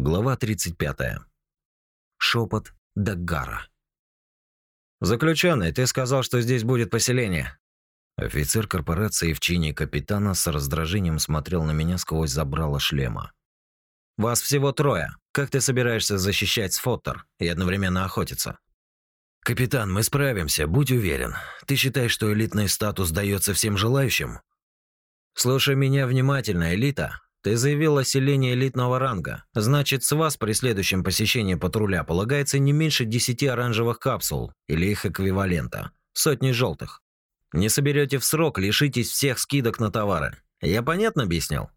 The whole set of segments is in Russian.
Глава 35. Шепот Даггара. «Заключенный, ты сказал, что здесь будет поселение». Офицер корпорации в чине капитана с раздражением смотрел на меня сквозь забрало шлема. «Вас всего трое. Как ты собираешься защищать Сфоттер и одновременно охотиться?» «Капитан, мы справимся, будь уверен. Ты считаешь, что элитный статус дается всем желающим?» «Слушай меня внимательно, элита. Ты заявил о селении элитного ранга. Значит, с вас при следующем посещении патруля полагается не меньше 10 оранжевых капсул или их эквивалента. Сотни желтых. Не соберете в срок, лишитесь всех скидок на товары. Я понятно объяснил?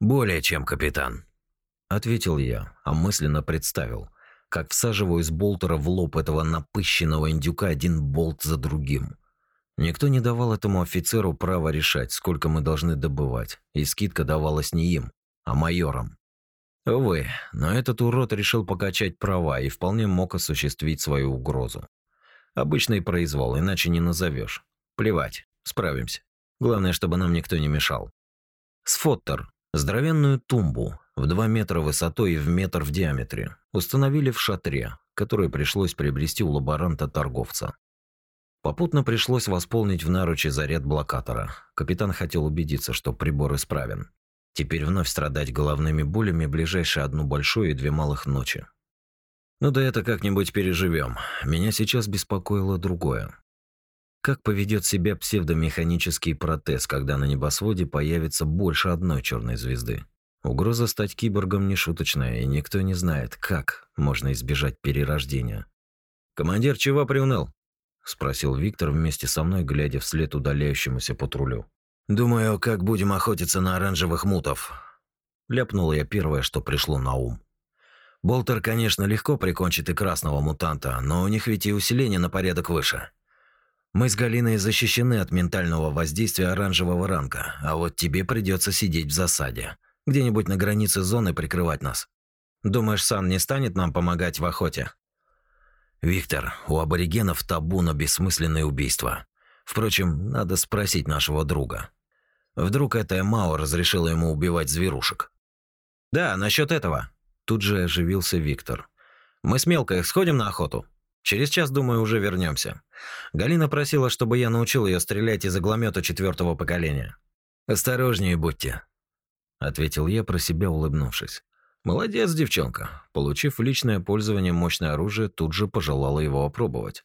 Более чем, капитан. Ответил я, а мысленно представил, как всаживаю из болтера в лоб этого напыщенного индюка один болт за другим. Никто не давал этому офицеру права решать, сколько мы должны добывать, и скидка давалась не им, а майорам. Увы, но этот урод решил покачать права и вполне мог осуществить свою угрозу. Обычный произвол, иначе не назовешь. Плевать, справимся. Главное, чтобы нам никто не мешал. Сфоттер, здоровенную тумбу, в 2 метра высотой и в метр в диаметре, установили в шатре, который пришлось приобрести у лаборанта-торговца. Попутно пришлось восполнить в наручи заряд блокатора. Капитан хотел убедиться, что прибор исправен. Теперь вновь страдать головными болями ближайшие одну большую и две малых ночи. Ну да это как-нибудь переживем. Меня сейчас беспокоило другое. Как поведет себя псевдомеханический протез, когда на небосводе появится больше одной черной звезды? Угроза стать киборгом не шуточная, и никто не знает, как можно избежать перерождения. «Командир, чего приуныл?» Спросил Виктор вместе со мной, глядя вслед удаляющемуся патрулю. Думаю, как будем охотиться на оранжевых мутов. Ляпнул я первое, что пришло на ум. Болтер, конечно, легко прикончит и красного мутанта, но у них ведь и усиление на порядок выше. Мы с Галиной защищены от ментального воздействия оранжевого ранга, а вот тебе придется сидеть в засаде, где-нибудь на границе зоны прикрывать нас. Думаешь, Сан не станет нам помогать в охоте? Виктор, у аборигенов табу на бессмысленные убийства. Впрочем, надо спросить нашего друга. Вдруг эта Мао разрешила ему убивать зверушек? Да, насчет этого. Тут же оживился Виктор. Мы с Мелкой сходим на охоту. Через час, думаю, уже вернемся. Галина просила, чтобы я научил ее стрелять из игломета четвертого поколения. Осторожнее будьте, ответил я про себя, улыбнувшись. Молодец, девчонка. Получив личное пользование мощное оружие, тут же пожелала его опробовать.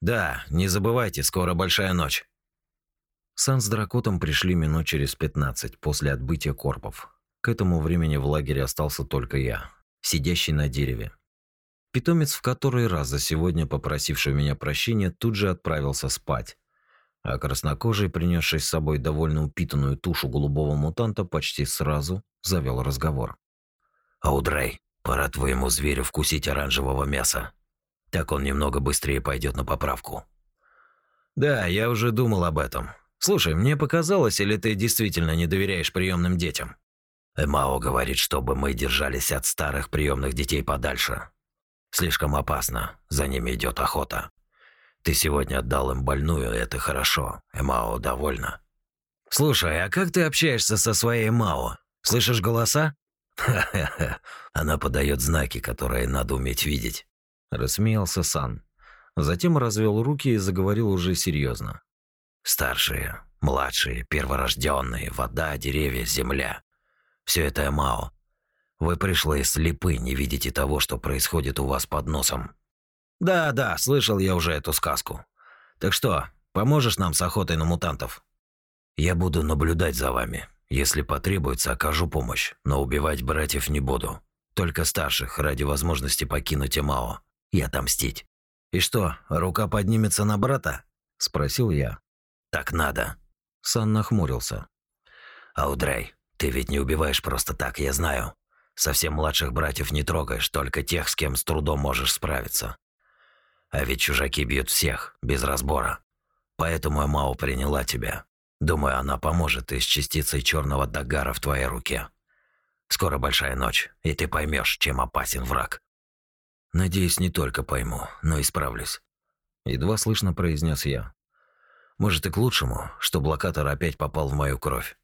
Да, не забывайте, скоро большая ночь. Сан с Дракотом пришли минут через пятнадцать после отбытия корпов. К этому времени в лагере остался только я, сидящий на дереве. Питомец в который раз за сегодня попросивший у меня прощения тут же отправился спать, а краснокожий, принесший с собой довольно упитанную тушу голубого мутанта, почти сразу завел разговор. Аудрей, пора твоему зверю вкусить оранжевого мяса. Так он немного быстрее пойдет на поправку. Да, я уже думал об этом. Слушай, мне показалось, или ты действительно не доверяешь приемным детям? Эмао говорит, чтобы мы держались от старых приемных детей подальше. Слишком опасно, за ними идет охота. Ты сегодня отдал им больную, это хорошо. Эмао довольна. Слушай, а как ты общаешься со своей Эмао? Слышишь голоса? Ха-ха-ха. Она подает знаки, которые надо уметь видеть. Рассмеялся Сан. Затем развел руки и заговорил уже серьезно. Старшие, младшие, перворожденные, вода, деревья, земля. Все это Эмао. Вы пришли слепы, не видите того, что происходит у вас под носом. Да, да, слышал я уже эту сказку. Так что, поможешь нам с охотой на мутантов? Я буду наблюдать за вами. Если потребуется, окажу помощь, но убивать братьев не буду. Только старших, ради возможности покинуть Эмао и отомстить. «И что, рука поднимется на брата?» – спросил я. «Так надо». Сан нахмурился. «Аудрей, ты ведь не убиваешь просто так, я знаю. Совсем младших братьев не трогаешь, только тех, с кем с трудом можешь справиться. А ведь чужаки бьют всех, без разбора. Поэтому Эмао приняла тебя. Думаю, она поможет и с частицей черного дагара в твоей руке. Скоро большая ночь, и ты поймешь, чем опасен враг. Надеюсь, не только пойму, но и справлюсь. Едва слышно произнес я. Может и к лучшему, что блокатор опять попал в мою кровь.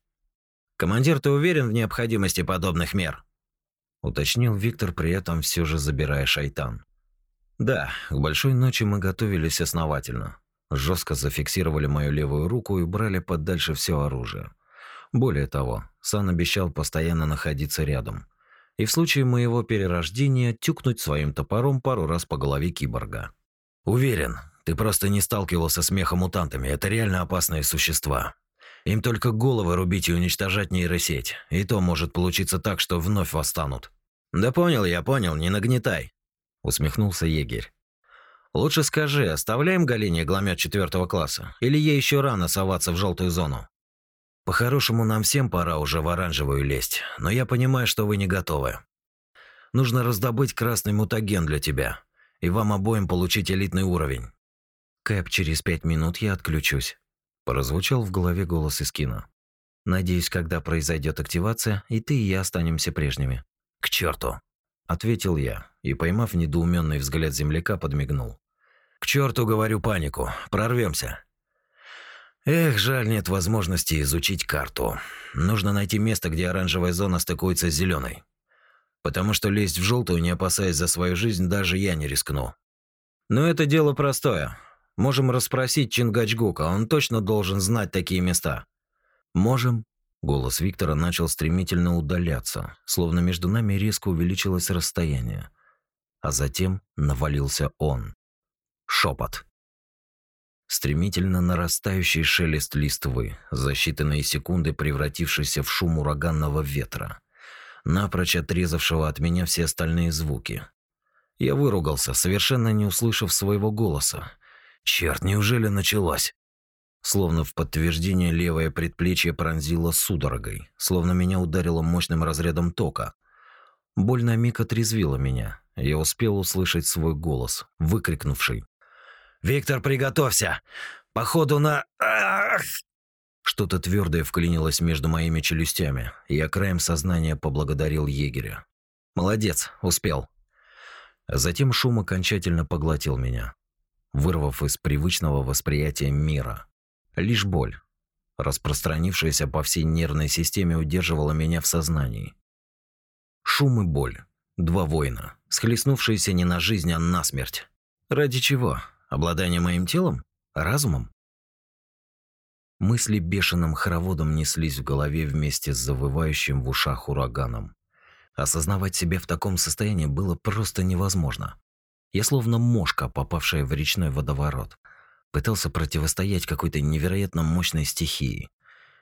Командир, ты уверен в необходимости подобных мер? уточнил Виктор, при этом все же забирая шайтан. Да, к большой ночи мы готовились основательно. Жестко зафиксировали мою левую руку и убрали подальше все оружие. Более того, Сан обещал постоянно находиться рядом. И в случае моего перерождения тюкнуть своим топором пару раз по голове киборга. Уверен, ты просто не сталкивался с мехомутантами. Это реально опасные существа. Им только головы рубить и уничтожать нейросеть. И то может получиться так, что вновь восстанут. Да понял я, понял, не нагнетай усмехнулся егерь. Лучше скажи, оставляем Галине гломет четвертого класса или ей еще рано соваться в желтую зону? По-хорошему нам всем пора уже в оранжевую лезть, но я понимаю, что вы не готовы. Нужно раздобыть красный мутаген для тебя, и вам обоим получить элитный уровень. Кэп, через пять минут я отключусь. Прозвучал в голове голос из кино. Надеюсь, когда произойдет активация, и ты, и я останемся прежними. К черту! ответил я и, поймав недоуменный взгляд земляка, подмигнул. К черту говорю панику, прорвемся. Эх, жаль, нет возможности изучить карту. Нужно найти место, где оранжевая зона стыкуется с зеленой. Потому что лезть в желтую, не опасаясь за свою жизнь, даже я не рискну. Но это дело простое. Можем расспросить Чингачгука, он точно должен знать такие места. Можем, Голос Виктора начал стремительно удаляться, словно между нами резко увеличилось расстояние. А затем навалился он. Шепот. Стремительно нарастающий шелест листвы, за считанные секунды превратившийся в шум ураганного ветра, напрочь отрезавшего от меня все остальные звуки. Я выругался, совершенно не услышав своего голоса. Черт, неужели началось? Словно в подтверждение левое предплечье пронзило судорогой, словно меня ударило мощным разрядом тока. Боль на миг отрезвила меня. Я успел услышать свой голос, выкрикнувший: "Виктор, приготовься! Походу на Что-то твердое вклинилось между моими челюстями. Я краем сознания поблагодарил егеря. Молодец, успел. Затем шум окончательно поглотил меня, вырвав из привычного восприятия мира. Лишь боль, распространившаяся по всей нервной системе, удерживала меня в сознании. Шум и боль. Два воина, схлестнувшиеся не на жизнь, а на смерть. Ради чего? Обладание моим телом? Разумом? Мысли бешеным хороводом неслись в голове вместе с завывающим в ушах ураганом. Осознавать себя в таком состоянии было просто невозможно. Я словно мошка, попавшая в речной водоворот – пытался противостоять какой-то невероятно мощной стихии,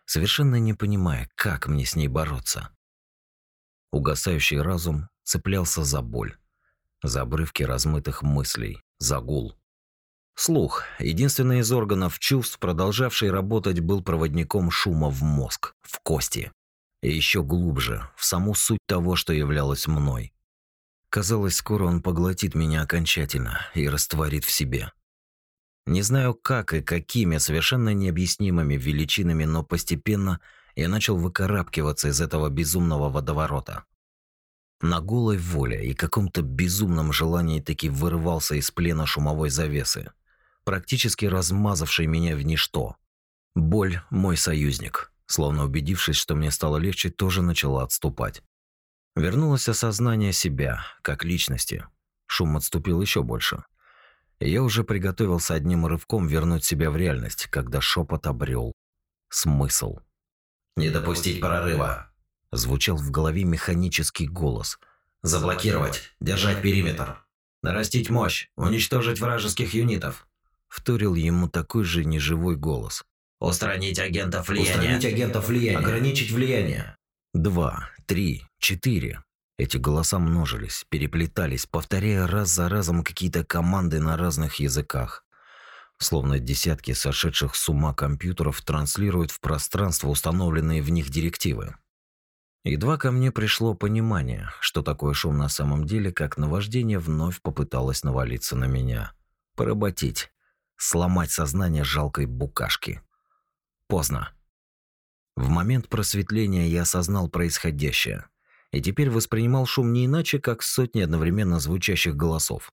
совершенно не понимая, как мне с ней бороться. Угасающий разум цеплялся за боль, за обрывки размытых мыслей, за гул. Слух, единственный из органов чувств, продолжавший работать, был проводником шума в мозг, в кости. И еще глубже, в саму суть того, что являлось мной. Казалось, скоро он поглотит меня окончательно и растворит в себе. Не знаю как и какими совершенно необъяснимыми величинами, но постепенно я начал выкарабкиваться из этого безумного водоворота. На голой воле и каком-то безумном желании таки вырывался из плена шумовой завесы, практически размазавшей меня в ничто. Боль – мой союзник. Словно убедившись, что мне стало легче, тоже начала отступать. Вернулось осознание себя, как личности. Шум отступил еще больше. Я уже приготовился одним рывком вернуть себя в реальность, когда шепот обрел смысл. «Не допустить прорыва!» Звучал в голове механический голос. «Заблокировать! Держать периметр! Нарастить мощь! Уничтожить вражеских юнитов!» Вторил ему такой же неживой голос. «Устранить агентов влияния!» «Устранить агентов влияния!» «Ограничить влияние!» Два, три, четыре. Эти голоса множились, переплетались, повторяя раз за разом какие-то команды на разных языках. Словно десятки сошедших с ума компьютеров транслируют в пространство установленные в них директивы. Едва ко мне пришло понимание, что такое шум на самом деле, как наваждение вновь попыталось навалиться на меня. Поработить, сломать сознание жалкой букашки. Поздно. В момент просветления я осознал происходящее и теперь воспринимал шум не иначе, как сотни одновременно звучащих голосов.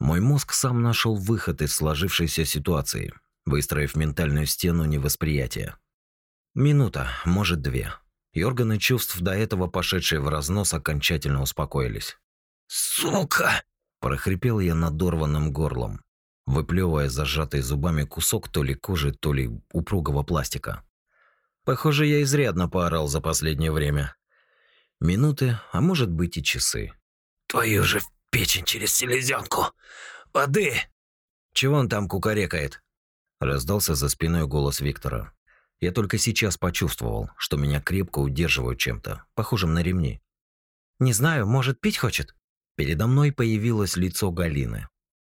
Мой мозг сам нашел выход из сложившейся ситуации, выстроив ментальную стену невосприятия. Минута, может две. и органы чувств, до этого пошедшие в разнос, окончательно успокоились. «Сука!» – прохрипел я надорванным горлом, выплевывая зажатый зубами кусок то ли кожи, то ли упругого пластика. Похоже, я изрядно поорал за последнее время. Минуты, а может быть и часы. «Твою же печень через селезенку! Воды!» «Чего он там кукарекает?» Раздался за спиной голос Виктора. Я только сейчас почувствовал, что меня крепко удерживают чем-то, похожим на ремни. «Не знаю, может, пить хочет?» Передо мной появилось лицо Галины.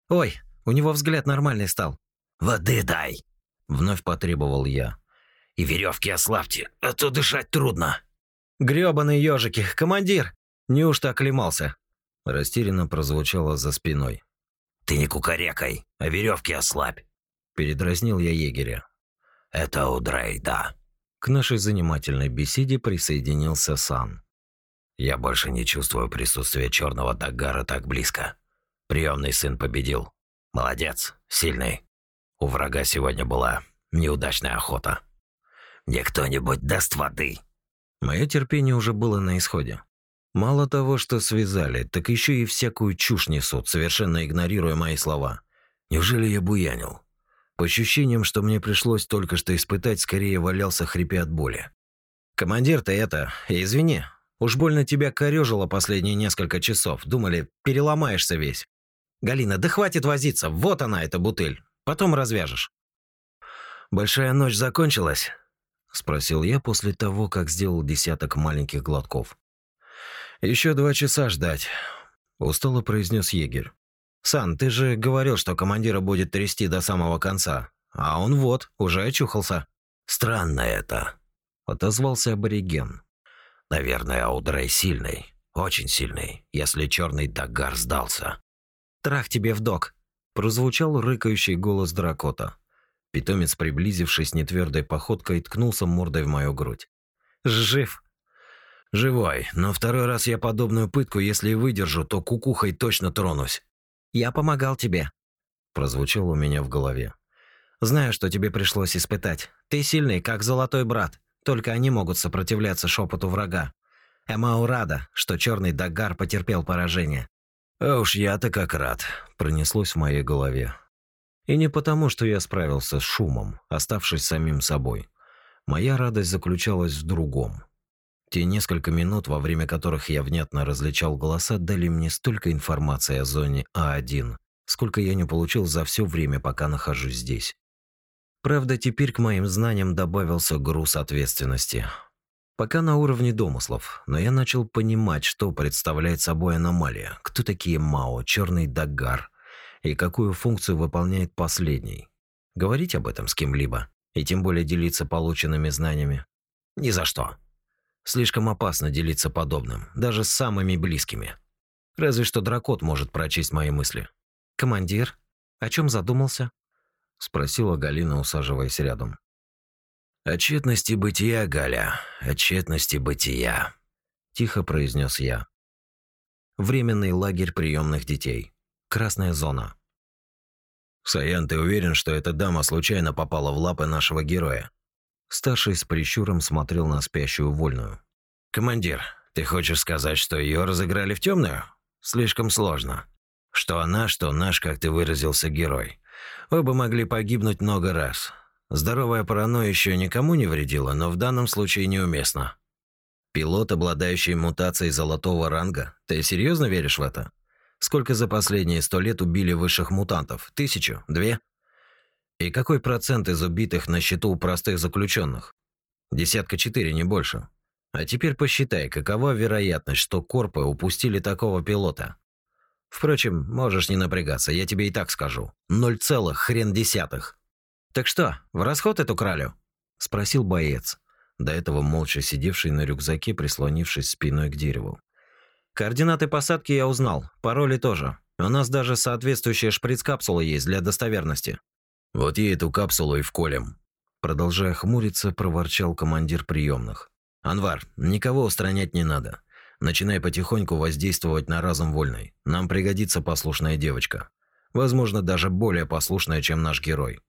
«Ой, у него взгляд нормальный стал». «Воды дай!» Вновь потребовал я. «И веревки ослабьте, а то дышать трудно». Грёбаные ежики, командир! Неужто оклемался?» Растерянно прозвучало за спиной. «Ты не кукарекай, а веревки ослабь!» Передразнил я егеря. Это Удрей, да. К нашей занимательной беседе присоединился Сан. Я больше не чувствую присутствия черного Дагара так близко. Приемный сын победил. Молодец, сильный. У врага сегодня была неудачная охота. Мне кто-нибудь даст воды. Мое терпение уже было на исходе. Мало того, что связали, так еще и всякую чушь несут, совершенно игнорируя мои слова. Неужели я буянил? По ощущениям, что мне пришлось только что испытать, скорее валялся хрипя от боли. «Командир, ты это... Извини. Уж больно тебя корёжило последние несколько часов. Думали, переломаешься весь. Галина, да хватит возиться. Вот она, эта бутыль. Потом развяжешь». «Большая ночь закончилась?» – спросил я после того, как сделал десяток маленьких глотков. Еще два часа ждать», – устало произнес егерь. «Сан, ты же говорил, что командира будет трясти до самого конца. А он вот, уже очухался». «Странно это», — отозвался абориген. «Наверное, Аудрей сильный, очень сильный, если черный Дагар сдался». «Трах тебе в док», — прозвучал рыкающий голос Дракота. Питомец, приблизившись нетвердой походкой, ткнулся мордой в мою грудь. «Жив!» «Живой, но второй раз я подобную пытку, если и выдержу, то кукухой точно тронусь». «Я помогал тебе», – прозвучало у меня в голове. «Знаю, что тебе пришлось испытать. Ты сильный, как золотой брат. Только они могут сопротивляться шепоту врага. Эмау рада, что черный Дагар потерпел поражение». «А уж я-то как рад», – пронеслось в моей голове. И не потому, что я справился с шумом, оставшись самим собой. Моя радость заключалась в другом. Те несколько минут, во время которых я внятно различал голоса, дали мне столько информации о зоне А1, сколько я не получил за все время, пока нахожусь здесь. Правда, теперь к моим знаниям добавился груз ответственности. Пока на уровне домыслов, но я начал понимать, что представляет собой аномалия, кто такие Мао, черный Дагар и какую функцию выполняет последний. Говорить об этом с кем-либо, и тем более делиться полученными знаниями, ни за что. Слишком опасно делиться подобным, даже с самыми близкими. Разве что дракот может прочесть мои мысли. «Командир, о чем задумался?» – спросила Галина, усаживаясь рядом. «О тщетности бытия, Галя, о тщетности бытия», – тихо произнес я. Временный лагерь приемных детей. Красная зона. «Саян, ты уверен, что эта дама случайно попала в лапы нашего героя?» Старший с прищуром смотрел на спящую вольную. «Командир, ты хочешь сказать, что ее разыграли в темную? Слишком сложно. Что она, что наш, как ты выразился, герой. Оба могли погибнуть много раз. Здоровая паранойя еще никому не вредила, но в данном случае неуместно. Пилот, обладающий мутацией золотого ранга? Ты серьезно веришь в это? Сколько за последние сто лет убили высших мутантов? Тысячу? Две? И какой процент из убитых на счету у простых заключенных? Десятка четыре, не больше. А теперь посчитай, какова вероятность, что корпы упустили такого пилота. Впрочем, можешь не напрягаться, я тебе и так скажу. Ноль целых хрен десятых. Так что, в расход эту кралю? спросил боец, до этого молча сидевший на рюкзаке, прислонившись спиной к дереву. Координаты посадки я узнал, пароли тоже. У нас даже соответствующая шприц-капсула есть для достоверности. Вот ей эту капсулу и вколем. Продолжая хмуриться, проворчал командир приемных. Анвар, никого устранять не надо. Начинай потихоньку воздействовать на разум вольный. Нам пригодится послушная девочка. Возможно, даже более послушная, чем наш герой.